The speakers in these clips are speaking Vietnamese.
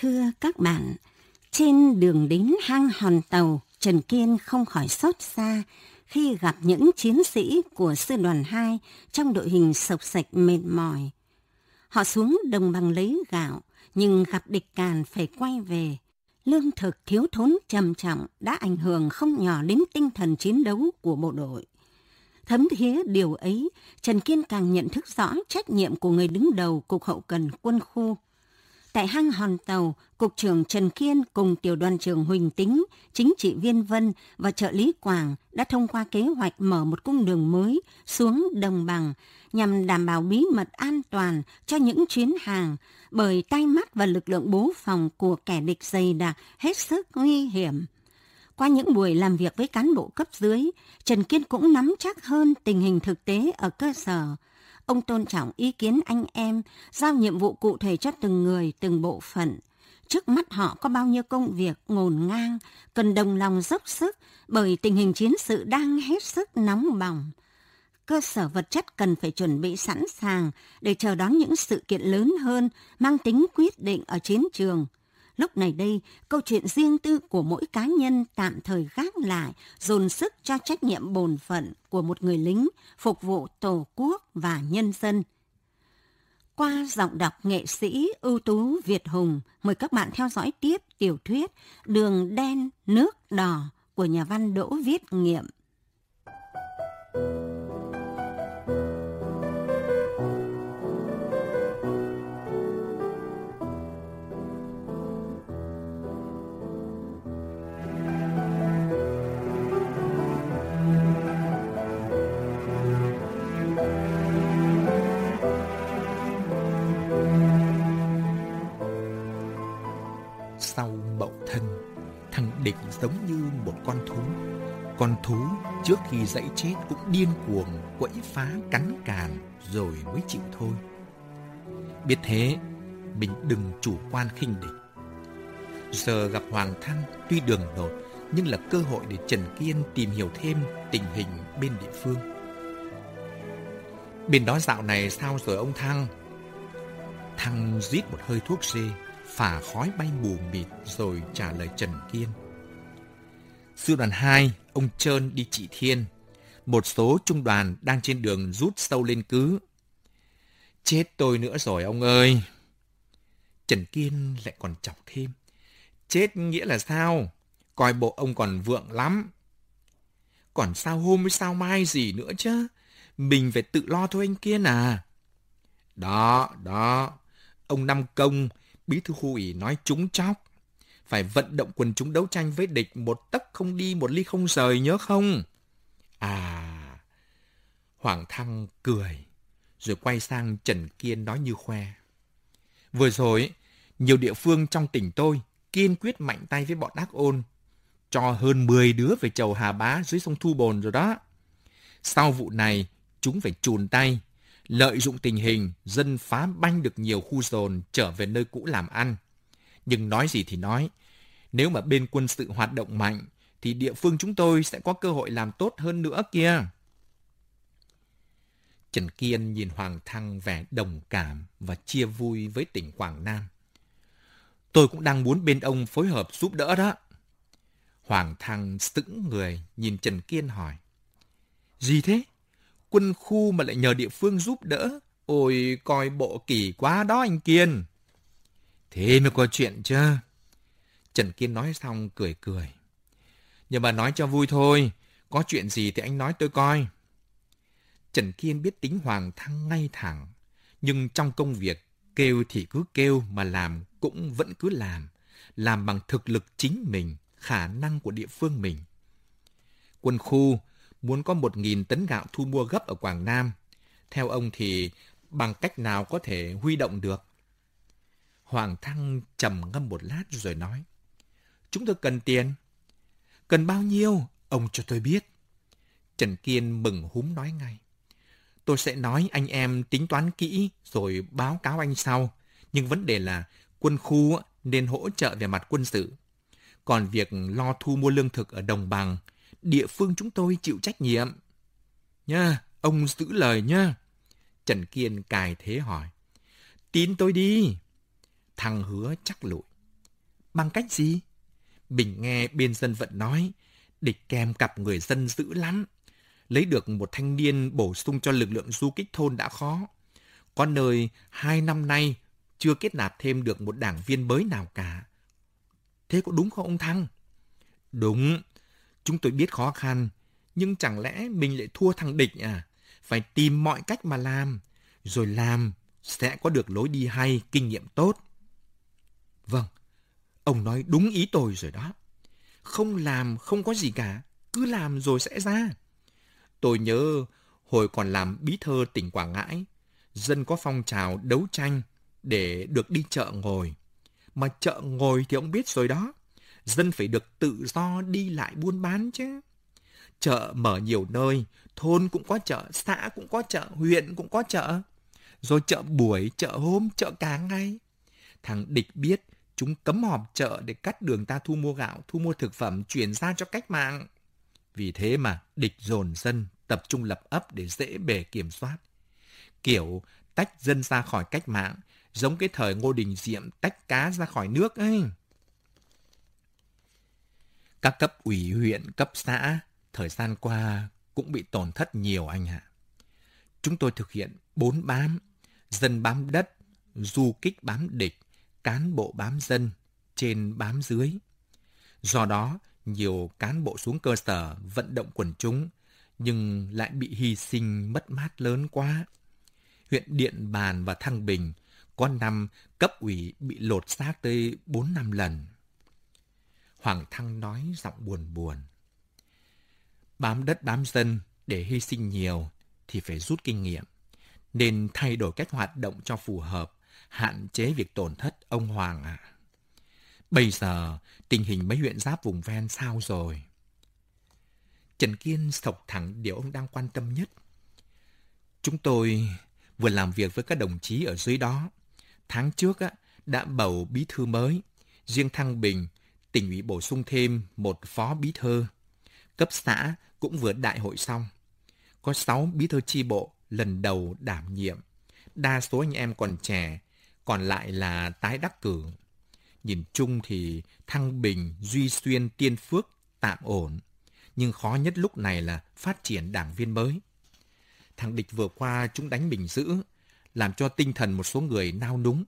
Thưa các bạn, trên đường đến hang hòn tàu, Trần Kiên không khỏi xót xa khi gặp những chiến sĩ của sư đoàn 2 trong đội hình sộc sạch mệt mỏi. Họ xuống đồng bằng lấy gạo, nhưng gặp địch càn phải quay về. Lương thực thiếu thốn trầm trọng đã ảnh hưởng không nhỏ đến tinh thần chiến đấu của bộ đội. Thấm thía điều ấy, Trần Kiên càng nhận thức rõ trách nhiệm của người đứng đầu Cục Hậu Cần Quân khu Tại hang hòn tàu, Cục trưởng Trần Kiên cùng tiểu đoàn trưởng Huỳnh Tính, chính trị viên Vân và trợ lý Quảng đã thông qua kế hoạch mở một cung đường mới xuống đồng bằng nhằm đảm bảo bí mật an toàn cho những chuyến hàng bởi tay mắt và lực lượng bố phòng của kẻ địch dày đặc hết sức nguy hiểm. Qua những buổi làm việc với cán bộ cấp dưới, Trần Kiên cũng nắm chắc hơn tình hình thực tế ở cơ sở, Ông tôn trọng ý kiến anh em, giao nhiệm vụ cụ thể cho từng người, từng bộ phận. Trước mắt họ có bao nhiêu công việc ngổn ngang, cần đồng lòng dốc sức bởi tình hình chiến sự đang hết sức nóng bỏng. Cơ sở vật chất cần phải chuẩn bị sẵn sàng để chờ đón những sự kiện lớn hơn mang tính quyết định ở chiến trường – Lúc này đây, câu chuyện riêng tư của mỗi cá nhân tạm thời gác lại, dồn sức cho trách nhiệm bổn phận của một người lính phục vụ Tổ quốc và nhân dân. Qua giọng đọc nghệ sĩ ưu tú Việt Hùng, mời các bạn theo dõi tiếp tiểu thuyết Đường đen nước đỏ của nhà văn Đỗ Viết Nghiệm. Thank you. Giống như một con thú. Con thú trước khi dãy chết cũng điên cuồng quẫy phá cắn càn rồi mới chịu thôi. Biết thế, mình đừng chủ quan khinh địch. Giờ gặp Hoàng Thăng tuy đường đột nhưng là cơ hội để Trần Kiên tìm hiểu thêm tình hình bên địa phương. Bên đó dạo này sao rồi ông Thăng? Thăng rít một hơi thuốc xê, phả khói bay mù mịt rồi trả lời Trần Kiên. Sư đoàn 2, ông Trơn đi trị thiên. Một số trung đoàn đang trên đường rút sâu lên cứ. Chết tôi nữa rồi ông ơi. Trần Kiên lại còn chọc thêm. Chết nghĩa là sao? Coi bộ ông còn vượng lắm. Còn sao hôm với sao mai gì nữa chứ? Mình phải tự lo thôi anh Kiên à. Đó, đó. Ông Năm Công, bí thư khu ủy nói trúng chóc phải vận động quần chúng đấu tranh với địch một tấc không đi một ly không rời nhớ không? À, Hoàng Thăng cười, rồi quay sang Trần Kiên nói như khoe. Vừa rồi, nhiều địa phương trong tỉnh tôi kiên quyết mạnh tay với bọn ác ôn, cho hơn 10 đứa về chầu Hà Bá dưới sông Thu Bồn rồi đó. Sau vụ này, chúng phải chùn tay, lợi dụng tình hình, dân phá banh được nhiều khu dồn trở về nơi cũ làm ăn. Nhưng nói gì thì nói, nếu mà bên quân sự hoạt động mạnh, thì địa phương chúng tôi sẽ có cơ hội làm tốt hơn nữa kia. Trần Kiên nhìn Hoàng Thăng vẻ đồng cảm và chia vui với tỉnh Quảng Nam. Tôi cũng đang muốn bên ông phối hợp giúp đỡ đó. Hoàng Thăng sững người nhìn Trần Kiên hỏi. Gì thế? Quân khu mà lại nhờ địa phương giúp đỡ? Ôi, coi bộ kỳ quá đó anh Kiên. Thế mới có chuyện chứ. Trần Kiên nói xong cười cười. Nhưng mà nói cho vui thôi, có chuyện gì thì anh nói tôi coi. Trần Kiên biết tính Hoàng Thăng ngay thẳng, nhưng trong công việc kêu thì cứ kêu mà làm cũng vẫn cứ làm, làm bằng thực lực chính mình, khả năng của địa phương mình. Quân khu muốn có một nghìn tấn gạo thu mua gấp ở Quảng Nam. Theo ông thì bằng cách nào có thể huy động được? Hoàng Thăng trầm ngâm một lát rồi nói. Chúng tôi cần tiền. Cần bao nhiêu? Ông cho tôi biết. Trần Kiên mừng húm nói ngay. Tôi sẽ nói anh em tính toán kỹ rồi báo cáo anh sau. Nhưng vấn đề là quân khu nên hỗ trợ về mặt quân sự. Còn việc lo thu mua lương thực ở đồng bằng, địa phương chúng tôi chịu trách nhiệm. Nha, ông giữ lời nha. Trần Kiên cài thế hỏi. Tin tôi đi. Thằng hứa chắc lụi. Bằng cách gì? Bình nghe bên dân vận nói, địch kèm cặp người dân dữ lắm. Lấy được một thanh niên bổ sung cho lực lượng du kích thôn đã khó. Có nơi hai năm nay chưa kết nạp thêm được một đảng viên mới nào cả. Thế có đúng không ông Thăng? Đúng, chúng tôi biết khó khăn, nhưng chẳng lẽ mình lại thua thằng địch à? Phải tìm mọi cách mà làm, rồi làm sẽ có được lối đi hay, kinh nghiệm tốt. Vâng, ông nói đúng ý tôi rồi đó. Không làm không có gì cả, cứ làm rồi sẽ ra. Tôi nhớ hồi còn làm bí thư tỉnh Quảng Ngãi, dân có phong trào đấu tranh để được đi chợ ngồi. Mà chợ ngồi thì ông biết rồi đó, dân phải được tự do đi lại buôn bán chứ. Chợ mở nhiều nơi, thôn cũng có chợ, xã cũng có chợ, huyện cũng có chợ. Rồi chợ buổi, chợ hôm, chợ cả ngày. Thằng địch biết chúng cấm họp chợ để cắt đường ta thu mua gạo, thu mua thực phẩm chuyển ra cho cách mạng. Vì thế mà địch dồn dân tập trung lập ấp để dễ bề kiểm soát. Kiểu tách dân ra khỏi cách mạng, giống cái thời Ngô Đình Diệm tách cá ra khỏi nước ấy. Các cấp ủy huyện, cấp xã thời gian qua cũng bị tổn thất nhiều anh ạ. Chúng tôi thực hiện bốn bám, dân bám đất, du kích bám địch, cán bộ bám dân, trên bám dưới. Do đó, nhiều cán bộ xuống cơ sở vận động quần chúng, nhưng lại bị hy sinh mất mát lớn quá. Huyện Điện Bàn và Thăng Bình có năm cấp ủy bị lột xác tới 4 năm lần. Hoàng Thăng nói giọng buồn buồn. Bám đất bám dân để hy sinh nhiều thì phải rút kinh nghiệm, nên thay đổi cách hoạt động cho phù hợp, hạn chế việc tổn thất ông Hoàng ạ. À. Bây giờ tình hình mấy huyện giáp vùng ven sao rồi? Trần Kiên sộc thẳng điều ông đang quan tâm nhất. Chúng tôi vừa làm việc với các đồng chí ở dưới đó. Tháng trước á, đã bầu bí thư mới. Riêng Thăng Bình, tỉnh ủy bổ sung thêm một phó bí thư. Cấp xã cũng vừa đại hội xong. Có 6 bí thư chi bộ lần đầu đảm nhiệm. Đa số anh em còn trẻ, còn lại là tái đắc cử. Nhìn chung thì Thăng Bình, Duy Xuyên, Tiên Phước tạm ổn. Nhưng khó nhất lúc này là phát triển đảng viên mới. Thằng địch vừa qua chúng đánh Bình dữ, làm cho tinh thần một số người nao núng.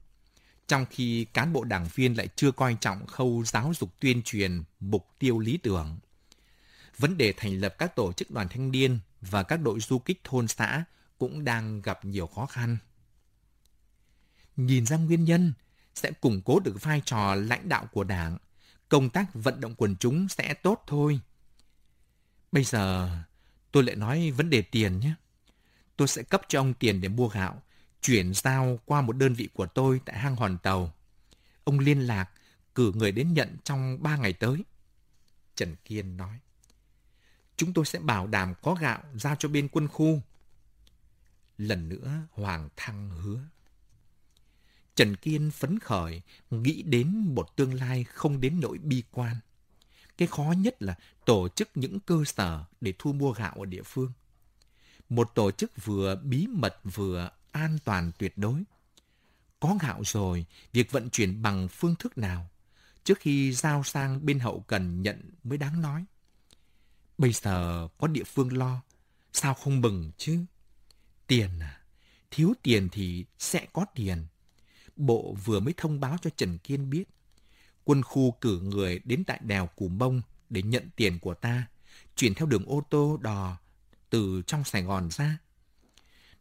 Trong khi cán bộ đảng viên lại chưa coi trọng khâu giáo dục tuyên truyền mục tiêu lý tưởng vấn đề thành lập các tổ chức đoàn thanh niên và các đội du kích thôn xã cũng đang gặp nhiều khó khăn. Nhìn ra nguyên nhân sẽ củng cố được vai trò lãnh đạo của Đảng, công tác vận động quần chúng sẽ tốt thôi. Bây giờ tôi lại nói vấn đề tiền nhé. Tôi sẽ cấp cho ông tiền để mua gạo, chuyển giao qua một đơn vị của tôi tại hang hòn tàu. Ông liên lạc, cử người đến nhận trong ba ngày tới. Trần Kiên nói chúng tôi sẽ bảo đảm có gạo giao cho bên quân khu. Lần nữa Hoàng Thăng hứa. Trần Kiên phấn khởi, nghĩ đến một tương lai không đến nỗi bi quan. Cái khó nhất là tổ chức những cơ sở để thu mua gạo ở địa phương. Một tổ chức vừa bí mật vừa an toàn tuyệt đối. Có gạo rồi, việc vận chuyển bằng phương thức nào? Trước khi giao sang bên hậu cần nhận mới đáng nói. Bây giờ có địa phương lo, sao không mừng chứ? Tiền à? Thiếu tiền thì sẽ có tiền. Bộ vừa mới thông báo cho Trần Kiên biết. Quân khu cử người đến tại đèo Cù Mông để nhận tiền của ta, chuyển theo đường ô tô đò từ trong Sài Gòn ra.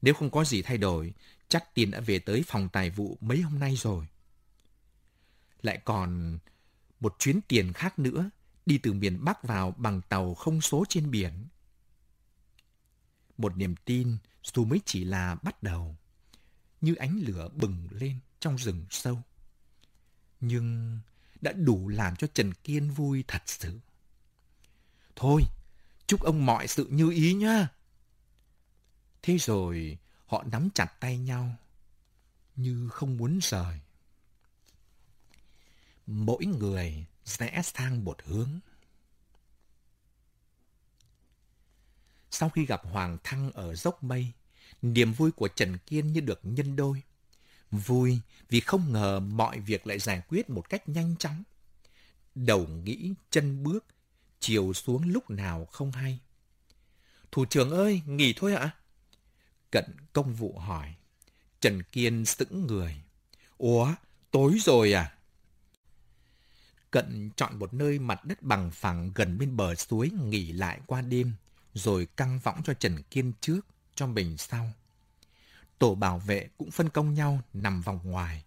Nếu không có gì thay đổi, chắc tiền đã về tới phòng tài vụ mấy hôm nay rồi. Lại còn một chuyến tiền khác nữa đi từ miền Bắc vào bằng tàu không số trên biển. Một niềm tin dù mới chỉ là bắt đầu, như ánh lửa bừng lên trong rừng sâu. Nhưng đã đủ làm cho Trần Kiên vui thật sự. Thôi, chúc ông mọi sự như ý nhá. Thế rồi họ nắm chặt tay nhau như không muốn rời. Mỗi người rẽ sang một hướng. Sau khi gặp Hoàng Thăng ở dốc mây, niềm vui của Trần Kiên như được nhân đôi. Vui vì không ngờ mọi việc lại giải quyết một cách nhanh chóng. đầu nghĩ chân bước, chiều xuống lúc nào không hay. Thủ trưởng ơi, nghỉ thôi ạ? Cận công vụ hỏi. Trần Kiên sững người. Ủa, tối rồi à? Cận chọn một nơi mặt đất bằng phẳng gần bên bờ suối nghỉ lại qua đêm, rồi căng võng cho Trần Kiên trước, cho mình sau. Tổ bảo vệ cũng phân công nhau nằm vòng ngoài,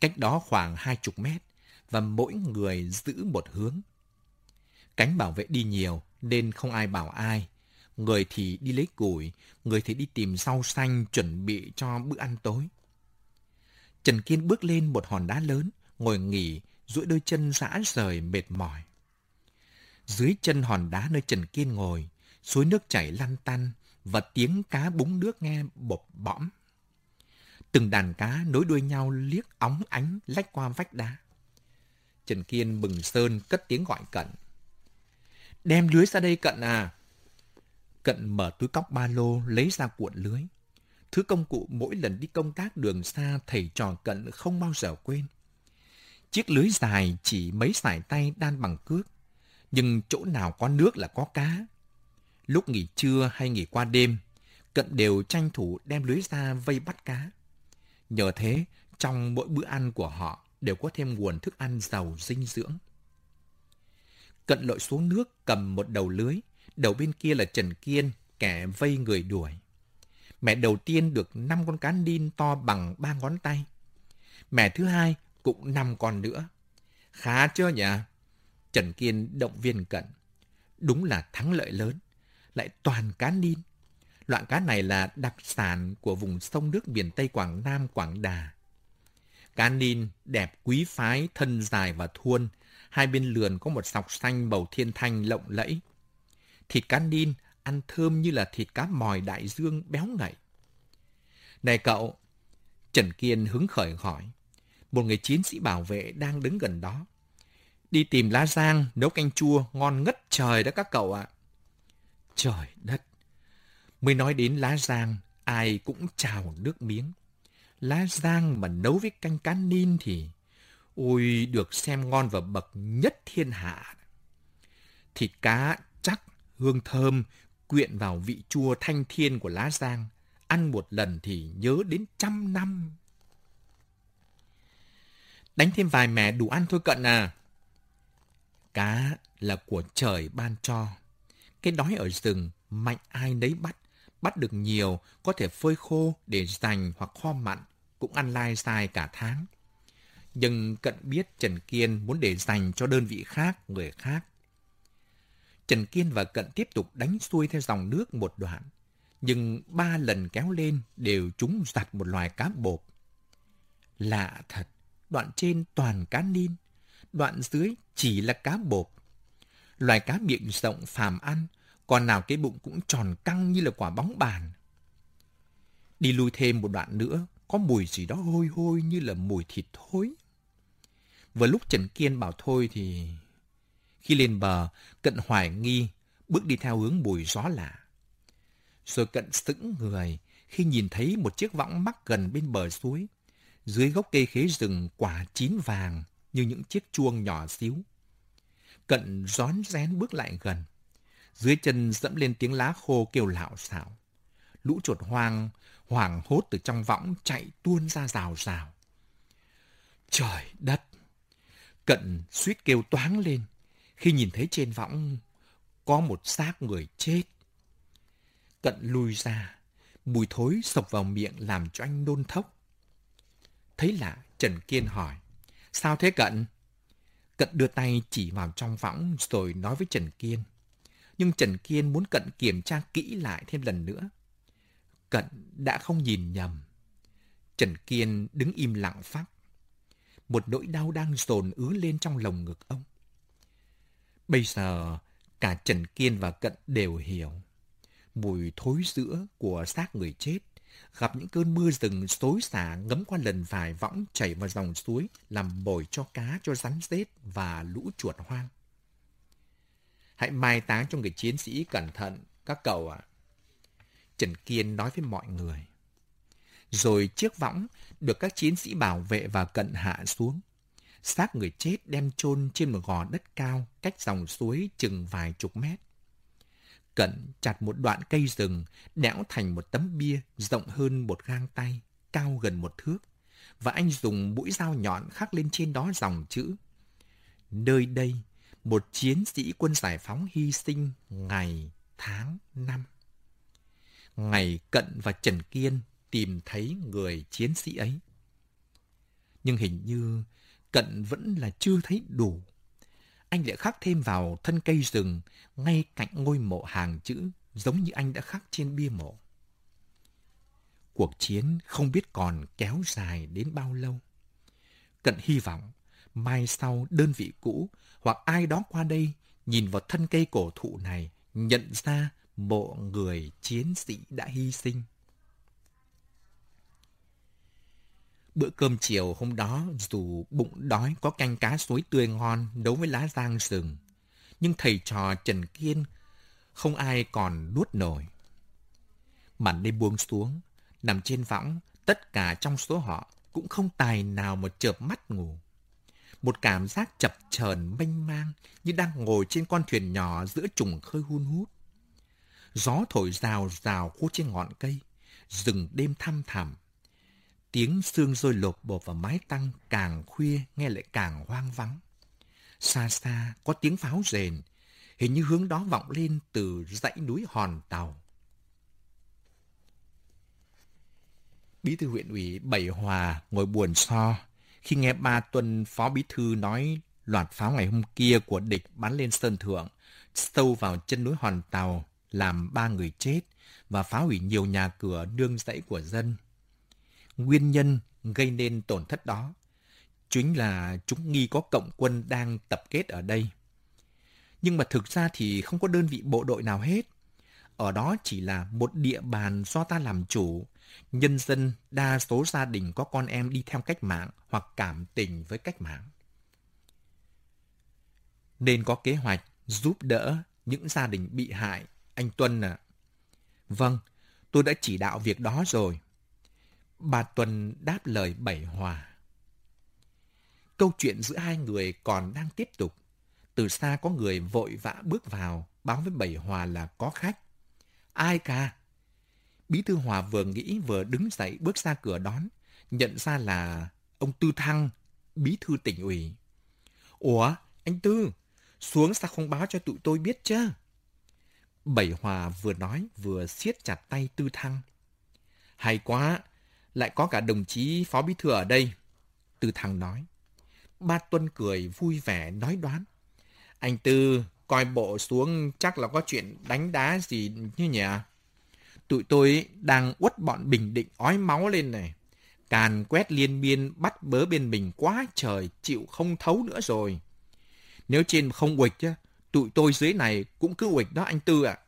cách đó khoảng hai chục mét, và mỗi người giữ một hướng. Cánh bảo vệ đi nhiều nên không ai bảo ai. Người thì đi lấy củi, người thì đi tìm rau xanh chuẩn bị cho bữa ăn tối. Trần Kiên bước lên một hòn đá lớn, ngồi nghỉ, duỗi đôi chân rã rời mệt mỏi. Dưới chân hòn đá nơi Trần Kiên ngồi, suối nước chảy lăn tăn và tiếng cá búng nước nghe bộp bõm. Từng đàn cá nối đuôi nhau liếc óng ánh lách qua vách đá. Trần Kiên bừng sơn cất tiếng gọi Cận. Đem lưới ra đây Cận à. Cận mở túi cóc ba lô lấy ra cuộn lưới. Thứ công cụ mỗi lần đi công tác đường xa thầy trò Cận không bao giờ quên. Chiếc lưới dài chỉ mấy sải tay đan bằng cước. Nhưng chỗ nào có nước là có cá. Lúc nghỉ trưa hay nghỉ qua đêm, Cận đều tranh thủ đem lưới ra vây bắt cá. Nhờ thế, trong mỗi bữa ăn của họ đều có thêm nguồn thức ăn giàu dinh dưỡng. Cận lội xuống nước cầm một đầu lưới, đầu bên kia là Trần Kiên, kẻ vây người đuổi. Mẹ đầu tiên được năm con cá ninh to bằng ba ngón tay. Mẹ thứ hai cũng năm con nữa. Khá chưa nhỉ? Trần Kiên động viên cận. Đúng là thắng lợi lớn. Lại toàn cá ninh Loại cá này là đặc sản của vùng sông nước miền Tây Quảng Nam, Quảng Đà. Cá nin đẹp quý phái, thân dài và thuôn. Hai bên lườn có một sọc xanh bầu thiên thanh lộng lẫy. Thịt cá nin ăn thơm như là thịt cá mòi đại dương béo ngậy. Này cậu! Trần Kiên hứng khởi hỏi. Một người chiến sĩ bảo vệ đang đứng gần đó. Đi tìm lá giang, nấu canh chua, ngon ngất trời đó các cậu ạ. Trời đất! Mới nói đến lá giang, ai cũng trào nước miếng lá giang mà nấu với canh cá nin thì ôi được xem ngon và bậc nhất thiên hạ. Thịt cá chắc, hương thơm, quyện vào vị chua thanh thiên của lá giang. Ăn một lần thì nhớ đến trăm năm. Đánh thêm vài mẻ đủ ăn thôi cận à. Cá là của trời ban cho. Cái đói ở rừng, mạnh ai nấy bắt. Bắt được nhiều, có thể phơi khô để dành hoặc kho mặn cũng ăn lai sai cả tháng. Nhưng Cận biết Trần Kiên muốn để dành cho đơn vị khác, người khác. Trần Kiên và Cận tiếp tục đánh xuôi theo dòng nước một đoạn. Nhưng ba lần kéo lên đều chúng giặt một loài cá bộp. Lạ thật, đoạn trên toàn cá nin, đoạn dưới chỉ là cá bộp. Loài cá miệng rộng phàm ăn, con nào cái bụng cũng tròn căng như là quả bóng bàn. Đi lui thêm một đoạn nữa, có mùi gì đó hôi hôi như là mùi thịt thối. Vừa lúc Trần Kiên bảo thôi thì... Khi lên bờ, cận hoài nghi, bước đi theo hướng mùi gió lạ. Rồi cận sững người khi nhìn thấy một chiếc võng mắc gần bên bờ suối. Dưới gốc cây khế rừng quả chín vàng như những chiếc chuông nhỏ xíu. Cận rón rén bước lại gần. Dưới chân dẫm lên tiếng lá khô kêu lạo xạo. Lũ chuột hoang hoảng hốt từ trong võng chạy tuôn ra rào rào. Trời đất! Cận suýt kêu toáng lên khi nhìn thấy trên võng có một xác người chết. Cận lui ra, mùi thối sộc vào miệng làm cho anh nôn thốc. Thấy lạ, Trần Kiên hỏi, sao thế Cận? Cận đưa tay chỉ vào trong võng rồi nói với Trần Kiên. Nhưng Trần Kiên muốn Cận kiểm tra kỹ lại thêm lần nữa. Cận đã không nhìn nhầm. Trần Kiên đứng im lặng phát. Một nỗi đau đang dồn ứ lên trong lồng ngực ông. Bây giờ, cả Trần Kiên và Cận đều hiểu. Mùi thối giữa của xác người chết gặp những cơn mưa rừng xối xả ngấm qua lần vài võng chảy vào dòng suối làm bồi cho cá, cho rắn rết và lũ chuột hoang. Hãy mai táng cho người chiến sĩ cẩn thận, các cậu ạ. À. Trần Kiên nói với mọi người. Rồi chiếc võng được các chiến sĩ bảo vệ và cận hạ xuống. xác người chết đem chôn trên một gò đất cao cách dòng suối chừng vài chục mét. Cận chặt một đoạn cây rừng đẽo thành một tấm bia rộng hơn một gang tay, cao gần một thước, và anh dùng mũi dao nhọn khắc lên trên đó dòng chữ. Nơi đây, một chiến sĩ quân giải phóng hy sinh ngày, tháng, năm. Ngày Cận và Trần Kiên tìm thấy người chiến sĩ ấy. Nhưng hình như Cận vẫn là chưa thấy đủ. Anh lại khắc thêm vào thân cây rừng ngay cạnh ngôi mộ hàng chữ giống như anh đã khắc trên bia mộ. Cuộc chiến không biết còn kéo dài đến bao lâu. Cận hy vọng mai sau đơn vị cũ hoặc ai đó qua đây nhìn vào thân cây cổ thụ này nhận ra mộ người chiến sĩ đã hy sinh. Bữa cơm chiều hôm đó dù bụng đói có canh cá suối tươi ngon nấu với lá giang rừng, nhưng thầy trò Trần Kiên không ai còn nuốt nổi. Màn đêm buông xuống, nằm trên võng, tất cả trong số họ cũng không tài nào mà chợp mắt ngủ. Một cảm giác chập chờn mênh mang như đang ngồi trên con thuyền nhỏ giữa trùng khơi hun hút. Gió thổi rào rào khu trên ngọn cây, rừng đêm thăm thẳm. Tiếng xương rơi lột bột vào mái tăng càng khuya nghe lại càng hoang vắng. Xa xa có tiếng pháo rền, hình như hướng đó vọng lên từ dãy núi Hòn Tàu. Bí thư huyện ủy Bảy Hòa ngồi buồn so khi nghe ba tuần phó bí thư nói loạt pháo ngày hôm kia của địch bắn lên sơn thượng, sâu vào chân núi Hòn Tàu, làm ba người chết và phá hủy nhiều nhà cửa nương rẫy của dân. Nguyên nhân gây nên tổn thất đó chính là chúng nghi có cộng quân đang tập kết ở đây. Nhưng mà thực ra thì không có đơn vị bộ đội nào hết. Ở đó chỉ là một địa bàn do ta làm chủ. Nhân dân đa số gia đình có con em đi theo cách mạng hoặc cảm tình với cách mạng. Nên có kế hoạch giúp đỡ những gia đình bị hại anh Tuân à? Vâng, tôi đã chỉ đạo việc đó rồi. Bà Tuân đáp lời Bảy Hòa. Câu chuyện giữa hai người còn đang tiếp tục. Từ xa có người vội vã bước vào, báo với Bảy Hòa là có khách. Ai cả? Bí thư Hòa vừa nghĩ vừa đứng dậy bước ra cửa đón, nhận ra là ông Tư Thăng, bí thư tỉnh ủy. Ủa, anh Tư, xuống sao không báo cho tụi tôi biết chứ? Bảy Hòa vừa nói vừa siết chặt tay Tư Thăng. Hay quá, lại có cả đồng chí phó bí thư ở đây. Tư Thăng nói. Ba Tuân cười vui vẻ nói đoán. Anh Tư, coi bộ xuống chắc là có chuyện đánh đá gì như nhỉ? Tụi tôi đang uất bọn Bình Định ói máu lên này. Càn quét liên miên bắt bớ bên mình quá trời, chịu không thấu nữa rồi. Nếu trên không quịch chứ, tụi tôi dưới này cũng cứ quịch đó anh Tư ạ. À.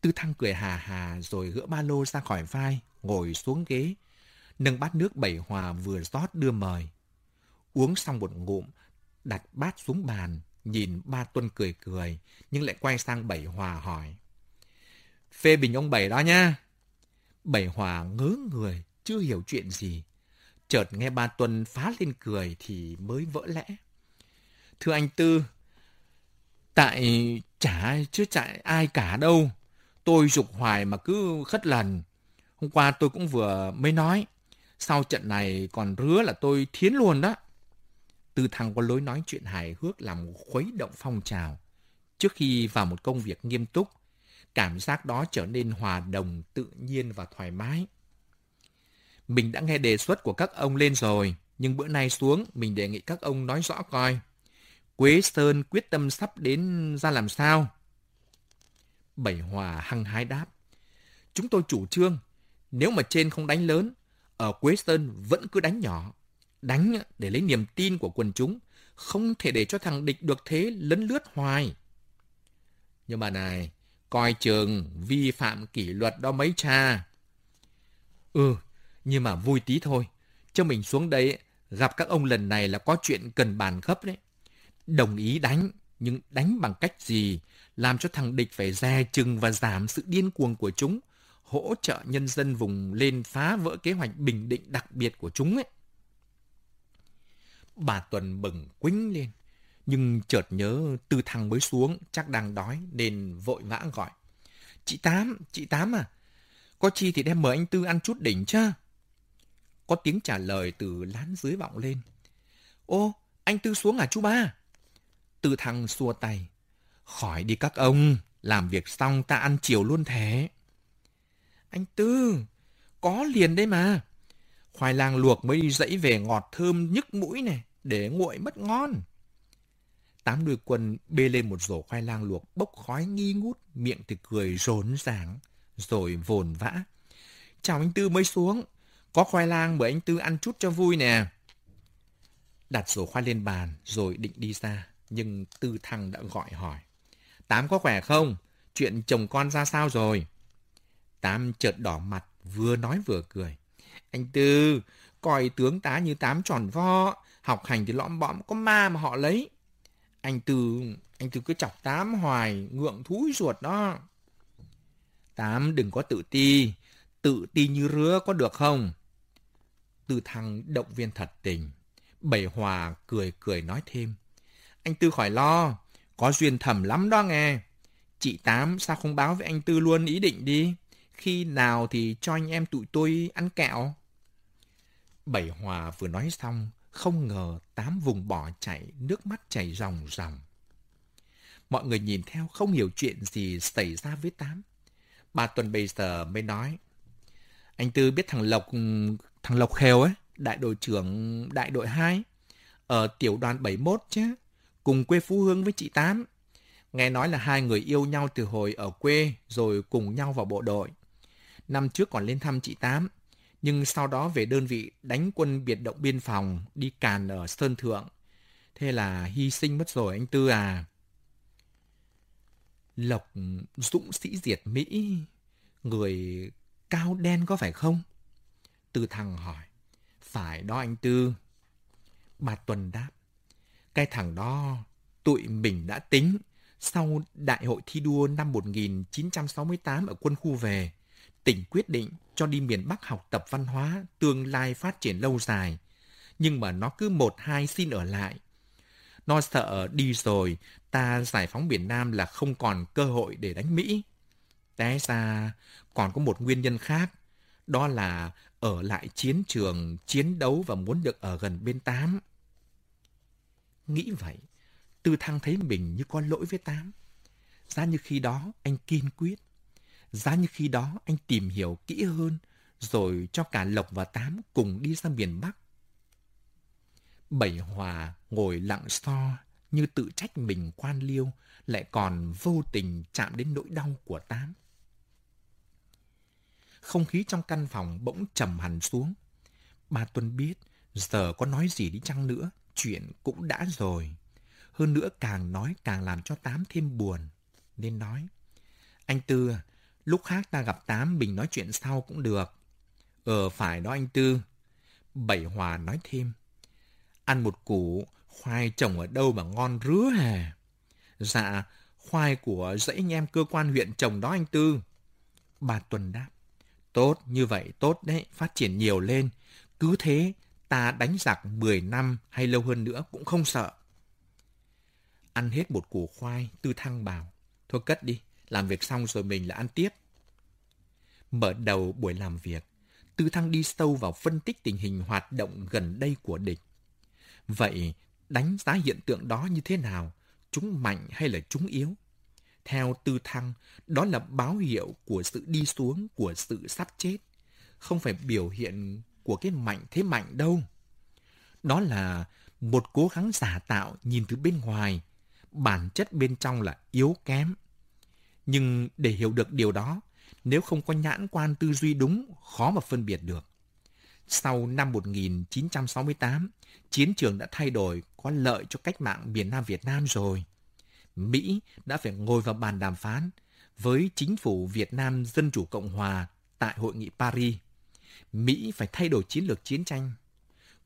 Tư Thăng cười hà hà rồi gỡ ba lô ra khỏi vai, ngồi xuống ghế, nâng bát nước bảy hòa vừa rót đưa mời. Uống xong một ngụm, đặt bát xuống bàn, nhìn ba Tuân cười cười, nhưng lại quay sang bảy hòa hỏi. Phê bình ông bảy đó nha. Bảy hòa ngớ người, chưa hiểu chuyện gì. Chợt nghe ba Tuân phá lên cười thì mới vỡ lẽ. Thưa anh Tư, tại chả chứ chạy ai cả đâu. Tôi dục hoài mà cứ khất lần. Hôm qua tôi cũng vừa mới nói. Sau trận này còn rứa là tôi thiến luôn đó. Tư Thăng có lối nói chuyện hài hước làm khuấy động phong trào. Trước khi vào một công việc nghiêm túc, cảm giác đó trở nên hòa đồng, tự nhiên và thoải mái. Mình đã nghe đề xuất của các ông lên rồi, nhưng bữa nay xuống mình đề nghị các ông nói rõ coi. Quế Sơn quyết tâm sắp đến ra làm sao? Bảy Hòa hăng hái đáp. Chúng tôi chủ trương, nếu mà trên không đánh lớn, ở Quế Sơn vẫn cứ đánh nhỏ. Đánh để lấy niềm tin của quần chúng, không thể để cho thằng địch được thế lấn lướt hoài. Nhưng mà này, coi trường vi phạm kỷ luật đó mấy cha. Ừ, nhưng mà vui tí thôi. Cho mình xuống đây gặp các ông lần này là có chuyện cần bàn gấp đấy. Đồng ý đánh, nhưng đánh bằng cách gì? Làm cho thằng địch phải dè chừng và giảm sự điên cuồng của chúng, hỗ trợ nhân dân vùng lên phá vỡ kế hoạch bình định đặc biệt của chúng ấy. Bà Tuần bừng quính lên, nhưng chợt nhớ Tư Thăng mới xuống, chắc đang đói nên vội vã gọi. Chị Tám, chị Tám à, có chi thì đem mời anh Tư ăn chút đỉnh chứ. Có tiếng trả lời từ lán dưới vọng lên. Ô, anh Tư xuống à chú ba? Tư Thăng xua tay. Khỏi đi các ông, làm việc xong ta ăn chiều luôn thế. Anh Tư, có liền đấy mà. Khoai lang luộc mới đi dãy về ngọt thơm nhức mũi này, để nguội mất ngon. Tám đuôi quân bê lên một rổ khoai lang luộc bốc khói nghi ngút, miệng thì cười rốn ràng, rồi vồn vã. Chào anh Tư mới xuống, có khoai lang mời anh Tư ăn chút cho vui nè. Đặt rổ khoai lên bàn rồi định đi ra, nhưng Tư Thăng đã gọi hỏi. Tám có khỏe không? Chuyện chồng con ra sao rồi? Tám chợt đỏ mặt, vừa nói vừa cười. Anh Tư, coi tướng tá như tám tròn vo, học hành thì lõm bõm, có ma mà họ lấy. Anh Tư, anh Tư cứ chọc tám hoài, ngượng thúi ruột đó. Tám đừng có tự ti, tự ti như rứa có được không? Tư Thăng động viên thật tình. Bảy Hòa cười cười nói thêm. Anh Tư khỏi lo, có duyên thầm lắm đó nghe. Chị Tám sao không báo với anh Tư luôn ý định đi. Khi nào thì cho anh em tụi tôi ăn kẹo. Bảy Hòa vừa nói xong, không ngờ Tám vùng bỏ chạy, nước mắt chảy ròng ròng. Mọi người nhìn theo không hiểu chuyện gì xảy ra với Tám. Bà Tuần bây giờ mới nói. Anh Tư biết thằng Lộc, thằng Lộc Khều ấy, đại đội trưởng đại đội 2, ở tiểu đoàn 71 chứ, cùng quê Phú Hương với chị Tám. Nghe nói là hai người yêu nhau từ hồi ở quê rồi cùng nhau vào bộ đội. Năm trước còn lên thăm chị Tám, nhưng sau đó về đơn vị đánh quân biệt động biên phòng đi càn ở Sơn Thượng. Thế là hy sinh mất rồi anh Tư à. Lộc dũng sĩ diệt Mỹ, người cao đen có phải không? Tư thằng hỏi. Phải đó anh Tư. Bà Tuần đáp. Cái thằng đó, tụi mình đã tính. Sau đại hội thi đua năm 1968 ở quân khu về, tỉnh quyết định cho đi miền Bắc học tập văn hóa, tương lai phát triển lâu dài. Nhưng mà nó cứ một hai xin ở lại. Nó sợ đi rồi, ta giải phóng miền Nam là không còn cơ hội để đánh Mỹ. Té ra còn có một nguyên nhân khác, đó là ở lại chiến trường, chiến đấu và muốn được ở gần bên Tám. Nghĩ vậy, Tư Thăng thấy mình như có lỗi với Tám. Giá như khi đó anh kiên quyết. Giá như khi đó anh tìm hiểu kỹ hơn, rồi cho cả Lộc và Tám cùng đi ra miền Bắc. Bảy Hòa ngồi lặng so như tự trách mình quan liêu, lại còn vô tình chạm đến nỗi đau của Tám. Không khí trong căn phòng bỗng trầm hẳn xuống. Bà Tuân biết, giờ có nói gì đi chăng nữa, chuyện cũng đã rồi. Hơn nữa càng nói càng làm cho Tám thêm buồn. Nên nói, anh Tư, lúc khác ta gặp Tám mình nói chuyện sau cũng được. Ờ, phải đó anh Tư. Bảy Hòa nói thêm, ăn một củ, khoai trồng ở đâu mà ngon rứa hà. Dạ, khoai của dãy anh em cơ quan huyện trồng đó anh Tư. Bà Tuần đáp, Tốt, như vậy tốt đấy, phát triển nhiều lên. Cứ thế, ta đánh giặc 10 năm hay lâu hơn nữa cũng không sợ. Ăn hết một củ khoai, Tư Thăng bảo. Thôi cất đi, làm việc xong rồi mình là ăn tiếp. Mở đầu buổi làm việc, Tư Thăng đi sâu vào phân tích tình hình hoạt động gần đây của địch. Vậy, đánh giá hiện tượng đó như thế nào? Chúng mạnh hay là chúng yếu? Theo Tư Thăng, đó là báo hiệu của sự đi xuống, của sự sắp chết. Không phải biểu hiện của cái mạnh thế mạnh đâu. Đó là một cố gắng giả tạo nhìn từ bên ngoài, bản chất bên trong là yếu kém. Nhưng để hiểu được điều đó, nếu không có nhãn quan tư duy đúng, khó mà phân biệt được. Sau năm 1968, chiến trường đã thay đổi có lợi cho cách mạng miền Nam Việt Nam rồi. Mỹ đã phải ngồi vào bàn đàm phán với chính phủ Việt Nam Dân Chủ Cộng Hòa tại hội nghị Paris. Mỹ phải thay đổi chiến lược chiến tranh.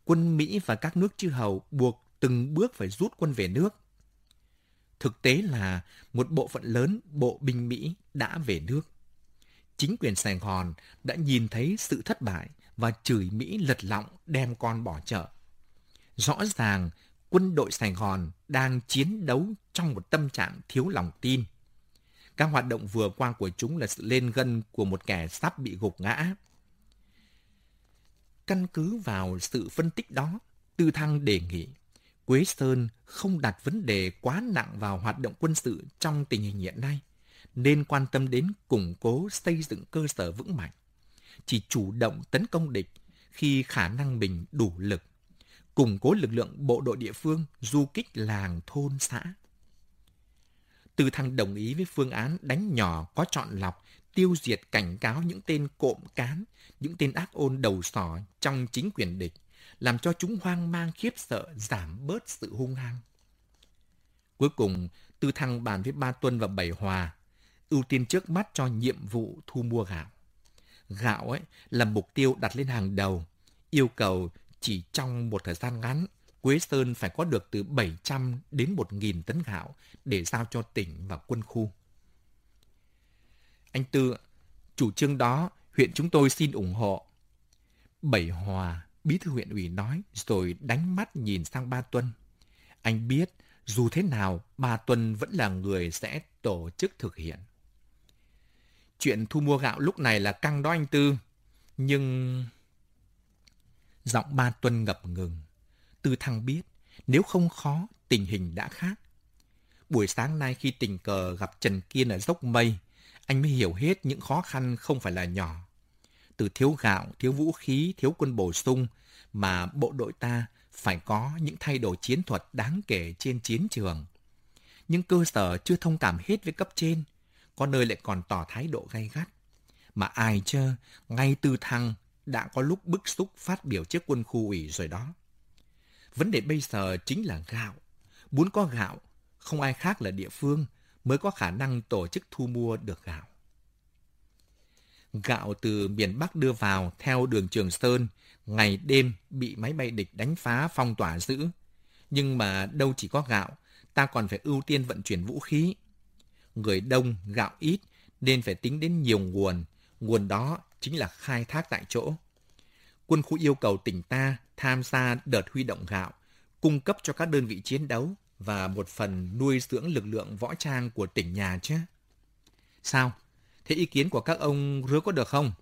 Quân Mỹ và các nước chư hầu buộc từng bước phải rút quân về nước. Thực tế là một bộ phận lớn bộ binh Mỹ đã về nước. Chính quyền Sài Gòn đã nhìn thấy sự thất bại và chửi Mỹ lật lọng đem con bỏ chợ. Rõ ràng quân đội Sài Gòn đang chiến đấu trong một tâm trạng thiếu lòng tin. Các hoạt động vừa qua của chúng là sự lên gân của một kẻ sắp bị gục ngã. Căn cứ vào sự phân tích đó, Tư Thăng đề nghị Quế Sơn không đặt vấn đề quá nặng vào hoạt động quân sự trong tình hình hiện nay, nên quan tâm đến củng cố xây dựng cơ sở vững mạnh. Chỉ chủ động tấn công địch khi khả năng mình đủ lực, củng cố lực lượng bộ đội địa phương du kích làng thôn xã. Từ thăng đồng ý với phương án đánh nhỏ có chọn lọc, tiêu diệt cảnh cáo những tên cộm cán, những tên ác ôn đầu sỏ trong chính quyền địch, làm cho chúng hoang mang khiếp sợ, giảm bớt sự hung hăng. Cuối cùng, Tư Thăng bàn với Ba Tuân và Bảy Hòa, ưu tiên trước mắt cho nhiệm vụ thu mua gạo. Gạo ấy là mục tiêu đặt lên hàng đầu, yêu cầu chỉ trong một thời gian ngắn, Quế Sơn phải có được từ 700 đến 1.000 tấn gạo để giao cho tỉnh và quân khu. Anh Tư, chủ trương đó huyện chúng tôi xin ủng hộ. Bảy Hòa, bí thư huyện ủy nói rồi đánh mắt nhìn sang Ba Tuân. Anh biết dù thế nào Ba Tuân vẫn là người sẽ tổ chức thực hiện. Chuyện thu mua gạo lúc này là căng đó anh Tư. Nhưng... Giọng Ba Tuân ngập ngừng. Tư Thăng biết nếu không khó tình hình đã khác. Buổi sáng nay khi tình cờ gặp Trần Kiên ở dốc mây, anh mới hiểu hết những khó khăn không phải là nhỏ. Từ thiếu gạo, thiếu vũ khí, thiếu quân bổ sung mà bộ đội ta phải có những thay đổi chiến thuật đáng kể trên chiến trường. Nhưng cơ sở chưa thông cảm hết với cấp trên, có nơi lại còn tỏ thái độ gay gắt. Mà ai chơ, ngay từ thăng đã có lúc bức xúc phát biểu trước quân khu ủy rồi đó. Vấn đề bây giờ chính là gạo. Muốn có gạo, không ai khác là địa phương mới có khả năng tổ chức thu mua được gạo. Gạo từ miền Bắc đưa vào theo đường Trường Sơn, ngày đêm bị máy bay địch đánh phá phong tỏa giữ. Nhưng mà đâu chỉ có gạo, ta còn phải ưu tiên vận chuyển vũ khí. Người đông, gạo ít, nên phải tính đến nhiều nguồn. Nguồn đó chính là khai thác tại chỗ. Quân khu yêu cầu tỉnh ta tham gia đợt huy động gạo, cung cấp cho các đơn vị chiến đấu và một phần nuôi dưỡng lực lượng võ trang của tỉnh nhà chứ. Sao? Thế ý kiến của các ông rứa có được không?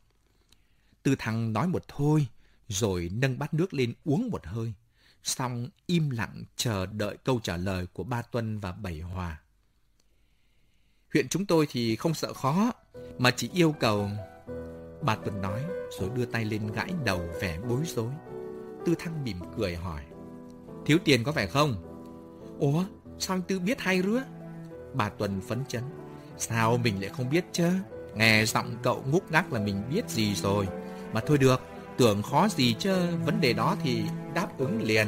Tư Thăng nói một thôi, rồi nâng bát nước lên uống một hơi, xong im lặng chờ đợi câu trả lời của Ba Tuân và Bảy Hòa. Huyện chúng tôi thì không sợ khó, mà chỉ yêu cầu... Bà Tuân nói, rồi đưa tay lên gãi đầu vẻ bối rối. Tư Thăng mỉm cười hỏi. Thiếu tiền có phải không? Ủa, sao anh Tư biết hay rứa? Bà Tuần phấn chấn. Sao mình lại không biết chứ? Nghe giọng cậu ngúc ngắc là mình biết gì rồi. Mà thôi được, tưởng khó gì chứ, vấn đề đó thì đáp ứng liền.